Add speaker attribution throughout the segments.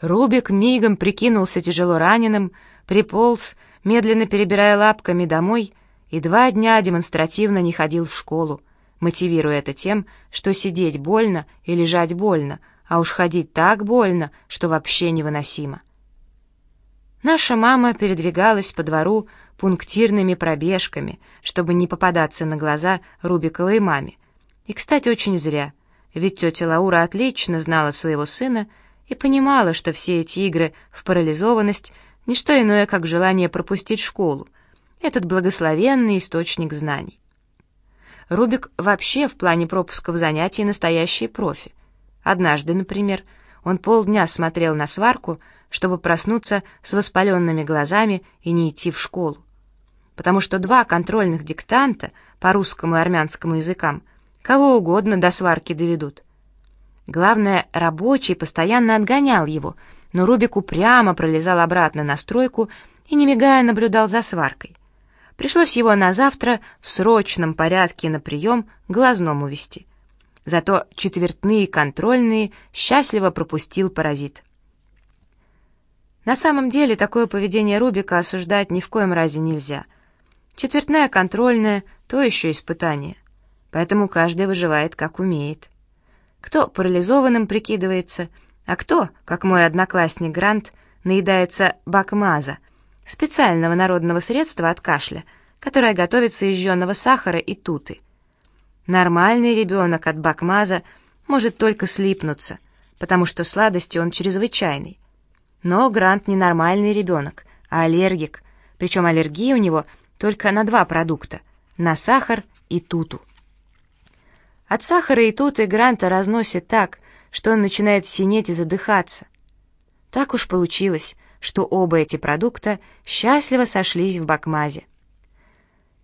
Speaker 1: Рубик мигом прикинулся тяжело раненым, приполз, медленно перебирая лапками домой, и два дня демонстративно не ходил в школу, мотивируя это тем, что сидеть больно и лежать больно, а уж ходить так больно, что вообще невыносимо. Наша мама передвигалась по двору пунктирными пробежками, чтобы не попадаться на глаза Рубиковой маме. И, кстати, очень зря, ведь тетя Лаура отлично знала своего сына и понимала, что все эти игры в парализованность — не что иное, как желание пропустить школу, этот благословенный источник знаний. Рубик вообще в плане пропусков занятий настоящий профи. Однажды, например, он полдня смотрел на сварку, чтобы проснуться с воспаленными глазами и не идти в школу. Потому что два контрольных диктанта по русскому и армянскому языкам кого угодно до сварки доведут. Главное, рабочий постоянно отгонял его, но Рубик упрямо пролезал обратно на стройку и, не мигая, наблюдал за сваркой. Пришлось его на завтра в срочном порядке на прием глазному вести. Зато четвертные контрольные счастливо пропустил паразит. На самом деле такое поведение Рубика осуждать ни в коем разе нельзя. Четвертная контрольная — то еще испытание. Поэтому каждый выживает как умеет кто парализованным прикидывается, а кто, как мой одноклассник Грант, наедается бакмаза, специального народного средства от кашля, которое готовится из жженого сахара и туты. Нормальный ребенок от бакмаза может только слипнуться, потому что сладости он чрезвычайный. Но Грант не нормальный ребенок, а аллергик, причем аллергия у него только на два продукта — на сахар и туту. От сахара и тут и Гранта разносит так, что он начинает синеть и задыхаться. Так уж получилось, что оба эти продукта счастливо сошлись в бакмазе.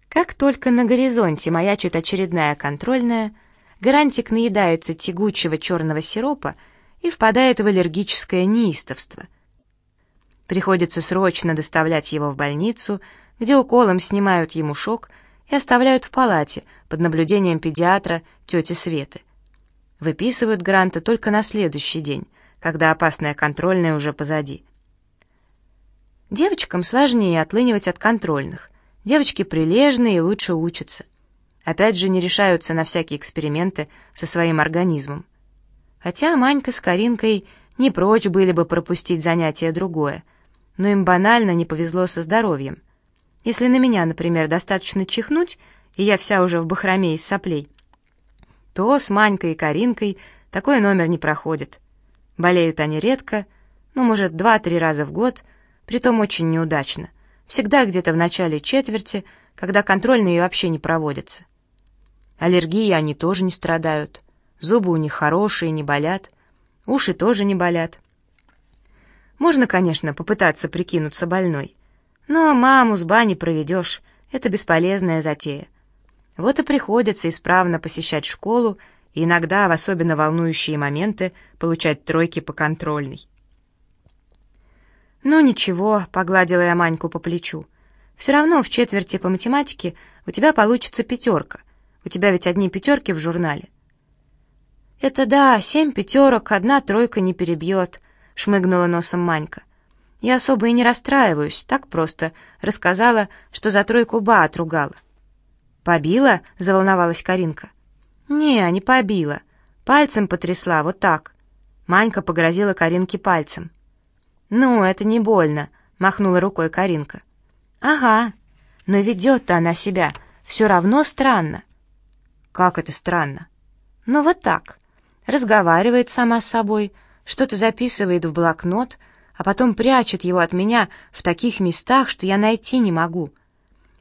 Speaker 1: Как только на горизонте маячит очередная контрольная, Грантик наедается тягучего черного сиропа и впадает в аллергическое неистовство. Приходится срочно доставлять его в больницу, где уколом снимают ему шок и оставляют в палате под наблюдением педиатра тети Светы. Выписывают Гранта только на следующий день, когда опасная контрольная уже позади. Девочкам сложнее отлынивать от контрольных. Девочки прилежные и лучше учатся. Опять же, не решаются на всякие эксперименты со своим организмом. Хотя Манька с Каринкой не прочь были бы пропустить занятие другое, но им банально не повезло со здоровьем — если на меня, например, достаточно чихнуть, и я вся уже в бахроме из соплей, то с Манькой и Каринкой такой номер не проходит. Болеют они редко, ну, может, два-три раза в год, притом очень неудачно. Всегда где-то в начале четверти, когда контрольные вообще не проводятся. Аллергии они тоже не страдают. Зубы у них хорошие, не болят. Уши тоже не болят. Можно, конечно, попытаться прикинуться больной. Но маму с бани проведешь, это бесполезная затея. Вот и приходится исправно посещать школу и иногда, в особенно волнующие моменты, получать тройки по контрольной. «Ну ничего», — погладила я Маньку по плечу. «Все равно в четверти по математике у тебя получится пятерка. У тебя ведь одни пятерки в журнале». «Это да, семь пятерок, одна тройка не перебьет», — шмыгнула носом Манька. Я особо и не расстраиваюсь, так просто. Рассказала, что за тройку ба отругала. «Побила?» — заволновалась Каринка. «Не, не побила. Пальцем потрясла, вот так». Манька погрозила Каринке пальцем. «Ну, это не больно», — махнула рукой Каринка. «Ага, но ведет-то она себя все равно странно». «Как это странно?» «Ну, вот так. Разговаривает сама с собой, что-то записывает в блокнот, — а потом прячет его от меня в таких местах, что я найти не могу.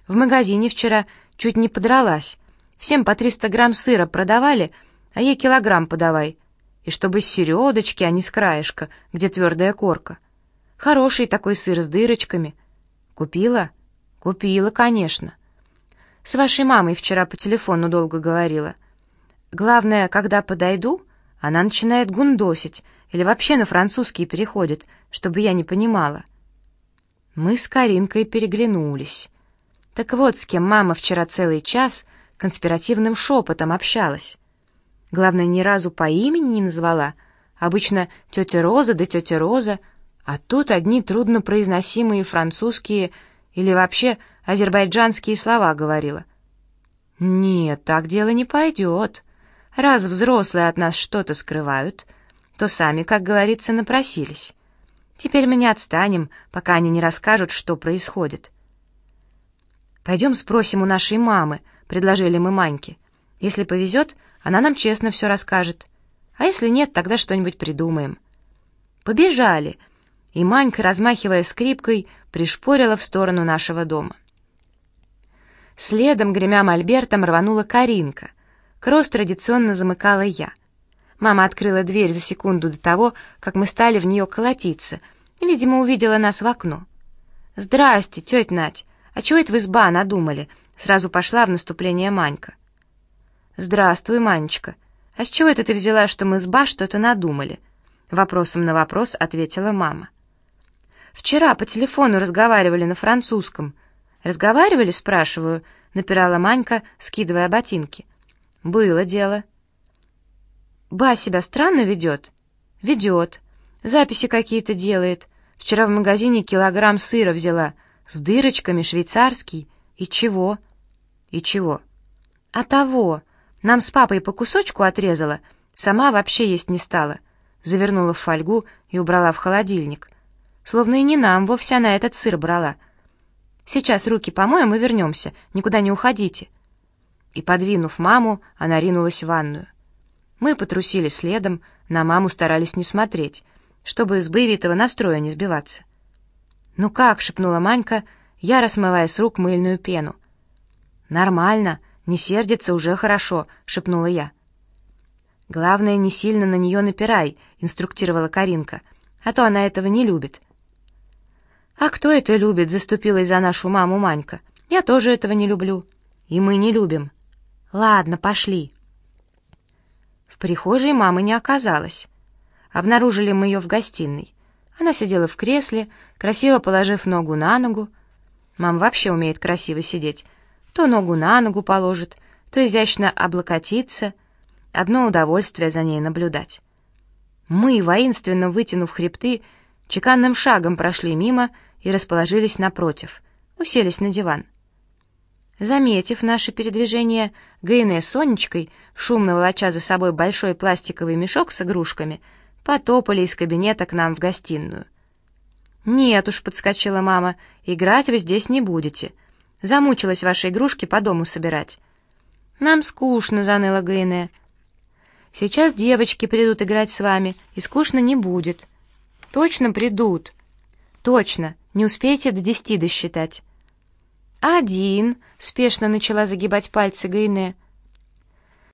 Speaker 1: В магазине вчера чуть не подралась. Всем по 300 грамм сыра продавали, а ей килограмм подавай. И чтобы с середочки, а не с краешка, где твердая корка. Хороший такой сыр с дырочками. Купила? Купила, конечно. С вашей мамой вчера по телефону долго говорила. Главное, когда подойду, она начинает гундосить или вообще на французский переходит — чтобы я не понимала. Мы с Каринкой переглянулись. Так вот, с кем мама вчера целый час конспиративным шепотом общалась. Главное, ни разу по имени не назвала, Обычно тетя Роза да тетя Роза, а тут одни труднопроизносимые французские или вообще азербайджанские слова говорила. «Нет, так дело не пойдет. Раз взрослые от нас что-то скрывают, то сами, как говорится, напросились. Теперь мы не отстанем, пока они не расскажут, что происходит». «Пойдем спросим у нашей мамы», — предложили мы Маньке. «Если повезет, она нам честно все расскажет. А если нет, тогда что-нибудь придумаем». «Побежали!» И Манька, размахивая скрипкой, пришпорила в сторону нашего дома. Следом, гремя мольбертом, рванула Каринка. Кросс традиционно замыкала я. Мама открыла дверь за секунду до того, как мы стали в нее колотиться, и, видимо, увидела нас в окно. «Здрасте, тетя Надь! А чего это вы изба надумали?» Сразу пошла в наступление Манька. «Здравствуй, Манечка. А с чего это ты взяла, что мы с Ба что-то надумали?» Вопросом на вопрос ответила мама. «Вчера по телефону разговаривали на французском. «Разговаривали?» — спрашиваю, — напирала Манька, скидывая ботинки. «Было дело». «Ба себя странно ведет?» «Ведет. Записи какие-то делает. Вчера в магазине килограмм сыра взяла. С дырочками, швейцарский. И чего?» «И чего?» «А того. Нам с папой по кусочку отрезала. Сама вообще есть не стала». Завернула в фольгу и убрала в холодильник. Словно и не нам вовсе она этот сыр брала — Сейчас руки помоем и вернемся. Никуда не уходите». И, подвинув маму, она ринулась в ванную. Мы потрусили следом, на маму старались не смотреть, чтобы с боевитого настроя не сбиваться. «Ну как?» — шепнула Манька, я смывая с рук мыльную пену. «Нормально, не сердится, уже хорошо», — шепнула я. «Главное, не сильно на нее напирай», — инструктировала Каринка, «а то она этого не любит». «А кто это любит?» — заступилась за нашу маму Манька. «Я тоже этого не люблю. И мы не любим. Ладно, пошли». В прихожей мамы не оказалось. Обнаружили мы ее в гостиной. Она сидела в кресле, красиво положив ногу на ногу. Мама вообще умеет красиво сидеть. То ногу на ногу положит, то изящно облокотится. Одно удовольствие за ней наблюдать. Мы, воинственно вытянув хребты, чеканным шагом прошли мимо и расположились напротив, уселись на диван. Заметив наше передвижение, Гайне с Сонечкой, шумно волоча за собой большой пластиковый мешок с игрушками, потопали из кабинета к нам в гостиную. «Нет уж», — подскочила мама, — «играть вы здесь не будете. Замучилась ваши игрушки по дому собирать». «Нам скучно», — заныла Гайне. «Сейчас девочки придут играть с вами, и скучно не будет». «Точно придут?» «Точно. Не успеете до десяти досчитать». «Один», — спешно начала загибать пальцы Гайне, —